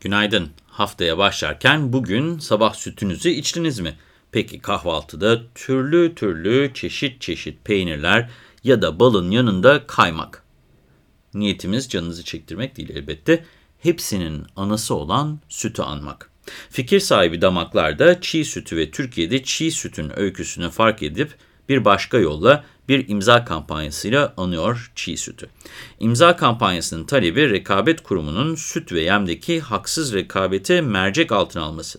Günaydın. Haftaya başlarken bugün sabah sütünüzü içtiniz mi? Peki kahvaltıda türlü türlü çeşit çeşit peynirler ya da balın yanında kaymak. Niyetimiz canınızı çektirmek değil elbette. Hepsinin anası olan sütü anmak. Fikir sahibi damaklarda çiğ sütü ve Türkiye'de çiğ sütün öyküsünü fark edip bir başka yolla bir imza kampanyasıyla anıyor çiğ sütü. İmza kampanyasının talebi rekabet kurumunun süt ve yemdeki haksız rekabeti mercek altına alması.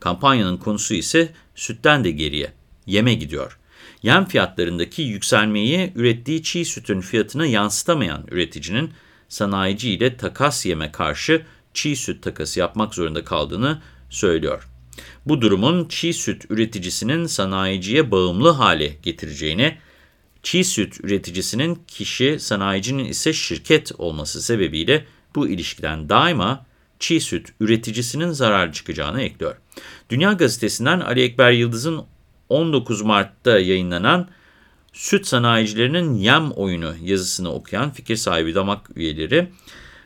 Kampanyanın konusu ise sütten de geriye, yeme gidiyor. Yem fiyatlarındaki yükselmeyi ürettiği çiğ sütün fiyatına yansıtamayan üreticinin sanayici ile takas yeme karşı çiğ süt takası yapmak zorunda kaldığını söylüyor. Bu durumun çiğ süt üreticisinin sanayiciye bağımlı hale getireceğini, çiğ süt üreticisinin kişi, sanayicinin ise şirket olması sebebiyle bu ilişkiden daima çiğ süt üreticisinin zarar çıkacağını ekliyor. Dünya Gazetesi'nden Ali Ekber Yıldız'ın 19 Mart'ta yayınlanan Süt Sanayicilerinin Yem Oyunu yazısını okuyan fikir sahibi damak üyeleri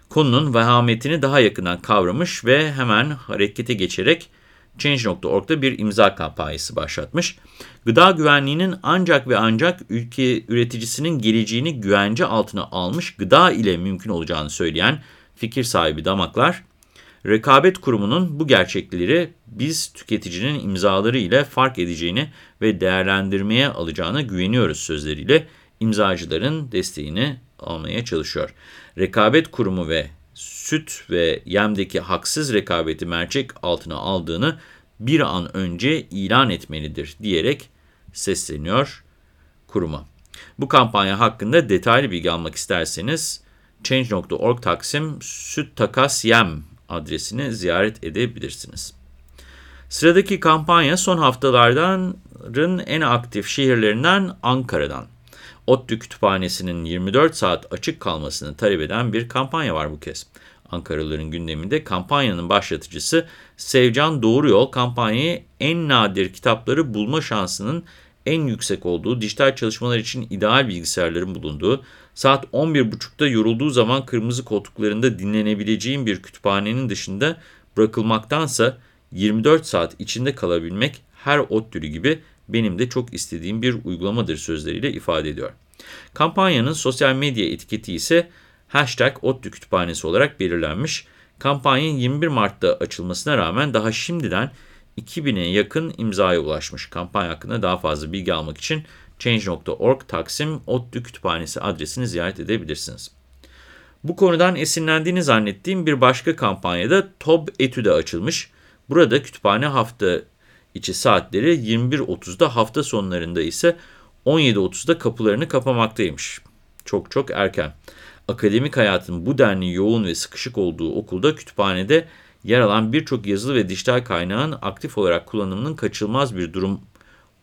konunun vehametini daha yakından kavramış ve hemen harekete geçerek Change.org'da bir imza kampanyası başlatmış. Gıda güvenliğinin ancak ve ancak ülke üreticisinin geleceğini güvence altına almış gıda ile mümkün olacağını söyleyen fikir sahibi damaklar, rekabet kurumunun bu gerçekleri biz tüketicinin imzaları ile fark edeceğini ve değerlendirmeye alacağına güveniyoruz sözleriyle imzacıların desteğini almaya çalışıyor. Rekabet kurumu ve süt ve yemdeki haksız rekabeti mercek altına aldığını bir an önce ilan etmelidir diyerek sesleniyor kuruma. Bu kampanya hakkında detaylı bilgi almak isterseniz Change.org Taksim Süt Takas Yem adresini ziyaret edebilirsiniz. Sıradaki kampanya son haftalardan en aktif şehirlerinden Ankara'dan. ODTÜ Kütüphanesi'nin 24 saat açık kalmasını talep eden bir kampanya var bu kez. Ankaralıların gündeminde kampanyanın başlatıcısı Sevcan Doğru Yol kampanyayı en nadir kitapları bulma şansının en yüksek olduğu, dijital çalışmalar için ideal bilgisayarların bulunduğu, saat 11.30'da yorulduğu zaman kırmızı koltuklarında dinlenebileceğin bir kütüphanenin dışında bırakılmaktansa 24 saat içinde kalabilmek her ODTÜ'lü gibi benim de çok istediğim bir uygulamadır sözleriyle ifade ediyor. Kampanyanın sosyal medya etiketi ise hashtag ODTÜ kütüphanesi olarak belirlenmiş. Kampanyanın 21 Mart'ta açılmasına rağmen daha şimdiden 2000'e yakın imzaya ulaşmış. Kampanya hakkında daha fazla bilgi almak için Change.org Taksim ODTÜ Kütüphanesi adresini ziyaret edebilirsiniz. Bu konudan esinlendiğini zannettiğim bir başka kampanyada TOB Etü'de açılmış. Burada kütüphane hafta içi saatleri 21.30'da hafta sonlarında ise 17.30'da kapılarını kapamaktaymış. Çok çok erken. Akademik hayatın bu denli yoğun ve sıkışık olduğu okulda kütüphanede yer alan birçok yazılı ve dijital kaynağın aktif olarak kullanımının kaçılmaz bir durum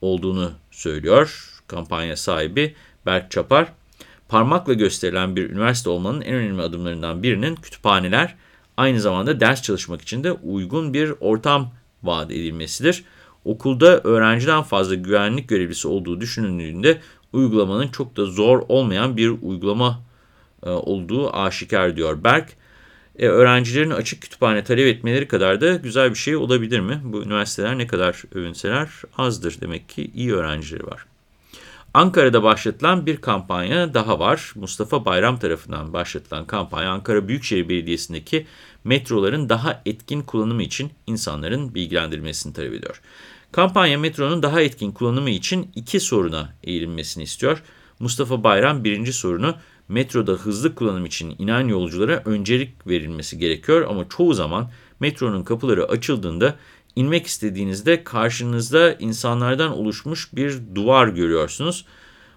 olduğunu söylüyor kampanya sahibi Berk Çapar. Parmakla gösterilen bir üniversite olmanın en önemli adımlarından birinin kütüphaneler aynı zamanda ders çalışmak için de uygun bir ortam vaat edilmesidir. Okulda öğrenciden fazla güvenlik görevlisi olduğu düşünüldüğünde uygulamanın çok da zor olmayan bir uygulama e, olduğu aşikar diyor Berk. E, öğrencilerin açık kütüphane talep etmeleri kadar da güzel bir şey olabilir mi? Bu üniversiteler ne kadar övünseler azdır demek ki iyi öğrencileri var. Ankara'da başlatılan bir kampanya daha var. Mustafa Bayram tarafından başlatılan kampanya Ankara Büyükşehir Belediyesi'ndeki metroların daha etkin kullanımı için insanların bilgilendirilmesini talep ediyor. Kampanya metronun daha etkin kullanımı için iki soruna eğilinmesini istiyor. Mustafa Bayram birinci sorunu metroda hızlı kullanım için inen yolculara öncelik verilmesi gerekiyor ama çoğu zaman metronun kapıları açıldığında inmek istediğinizde karşınızda insanlardan oluşmuş bir duvar görüyorsunuz.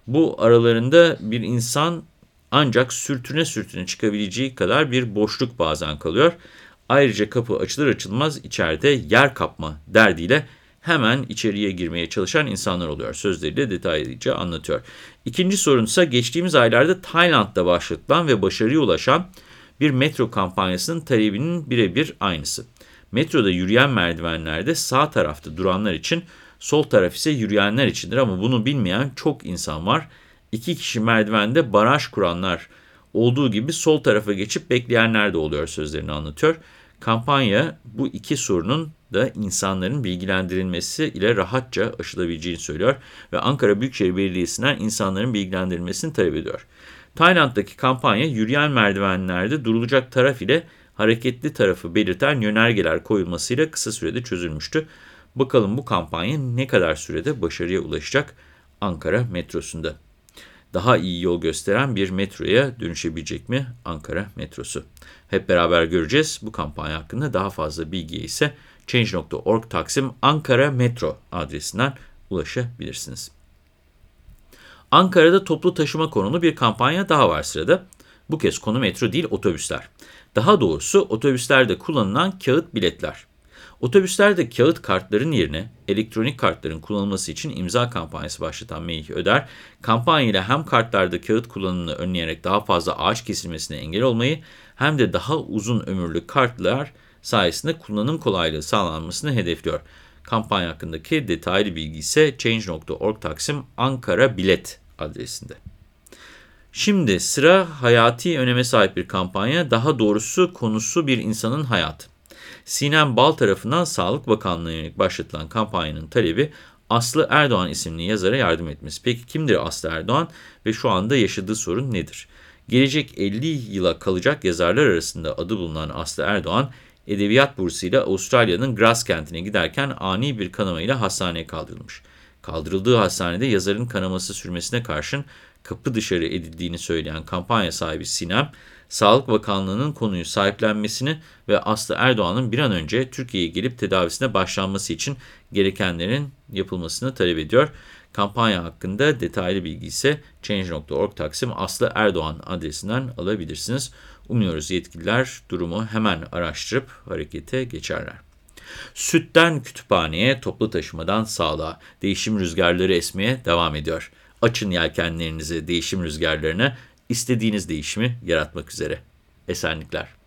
Bu aralarında bir insan ancak sürtüne sürtüne çıkabileceği kadar bir boşluk bazen kalıyor. Ayrıca kapı açılır açılmaz içeride yer kapma derdiyle hemen içeriye girmeye çalışan insanlar oluyor. Sözleriyle detaylıca anlatıyor. İkinci sorun ise geçtiğimiz aylarda Tayland'da başlatılan ve başarıya ulaşan bir metro kampanyasının talebinin birebir aynısı. Metroda yürüyen merdivenlerde sağ tarafta duranlar için, sol taraf ise yürüyenler içindir ama bunu bilmeyen çok insan var. İki kişi merdivende baraj kuranlar olduğu gibi sol tarafa geçip bekleyenler de oluyor sözlerini anlatıyor. Kampanya bu iki sorunun da insanların bilgilendirilmesi ile rahatça aşılabileceğini söylüyor ve Ankara Büyükşehir Belediyesi'nden insanların bilgilendirilmesini talep ediyor. Tayland'daki kampanya yürüyen merdivenlerde durulacak taraf ile hareketli tarafı belirten yönergeler koyulmasıyla kısa sürede çözülmüştü. Bakalım bu kampanya ne kadar sürede başarıya ulaşacak Ankara metrosunda. Daha iyi yol gösteren bir metroya dönüşebilecek mi Ankara metrosu? Hep beraber göreceğiz. Bu kampanya hakkında daha fazla bilgiye ise Change.org Taksim Ankara Metro adresinden ulaşabilirsiniz. Ankara'da toplu taşıma konulu bir kampanya daha var sırada. Bu kez konu metro değil otobüsler. Daha doğrusu otobüslerde kullanılan kağıt biletler. Otobüslerde kağıt kartların yerine elektronik kartların kullanılması için imza kampanyası başlatan Melih Öder, kampanyayla hem kartlarda kağıt kullanımını önleyerek daha fazla ağaç kesilmesine engel olmayı hem de daha uzun ömürlü kartlar sayesinde kullanım kolaylığı sağlanmasını hedefliyor. Kampanya hakkındaki detaylı bilgi ise change.org Taksim Ankara Bilet adresinde. Şimdi sıra hayati öneme sahip bir kampanya, daha doğrusu konusu bir insanın hayatı. Sinem Bal tarafından Sağlık Bakanlığı'na başlatılan kampanyanın talebi Aslı Erdoğan isimli yazara yardım etmesi. Peki kimdir Aslı Erdoğan ve şu anda yaşadığı sorun nedir? Gelecek 50 yıla kalacak yazarlar arasında adı bulunan Aslı Erdoğan, edebiyat bursuyla Avustralya'nın Graz kentine giderken ani bir kanamayla hastaneye kaldırılmış. Kaldırıldığı hastanede yazarın kanaması sürmesine karşın kapı dışarı edildiğini söyleyen kampanya sahibi Sinem, Sağlık Bakanlığı'nın konuyu sahiplenmesini ve Aslı Erdoğan'ın bir an önce Türkiye'ye gelip tedavisine başlanması için gerekenlerin yapılmasını talep ediyor. Kampanya hakkında detaylı bilgi ise Change.org Taksim Aslı Erdoğan adresinden alabilirsiniz. Umuyoruz yetkililer durumu hemen araştırıp harekete geçerler. Sütten kütüphaneye, toplu taşımadan sağlığa, değişim rüzgarları esmeye devam ediyor. Açın yelkenlerinizi değişim rüzgarlarına, istediğiniz değişimi yaratmak üzere. Esenlikler.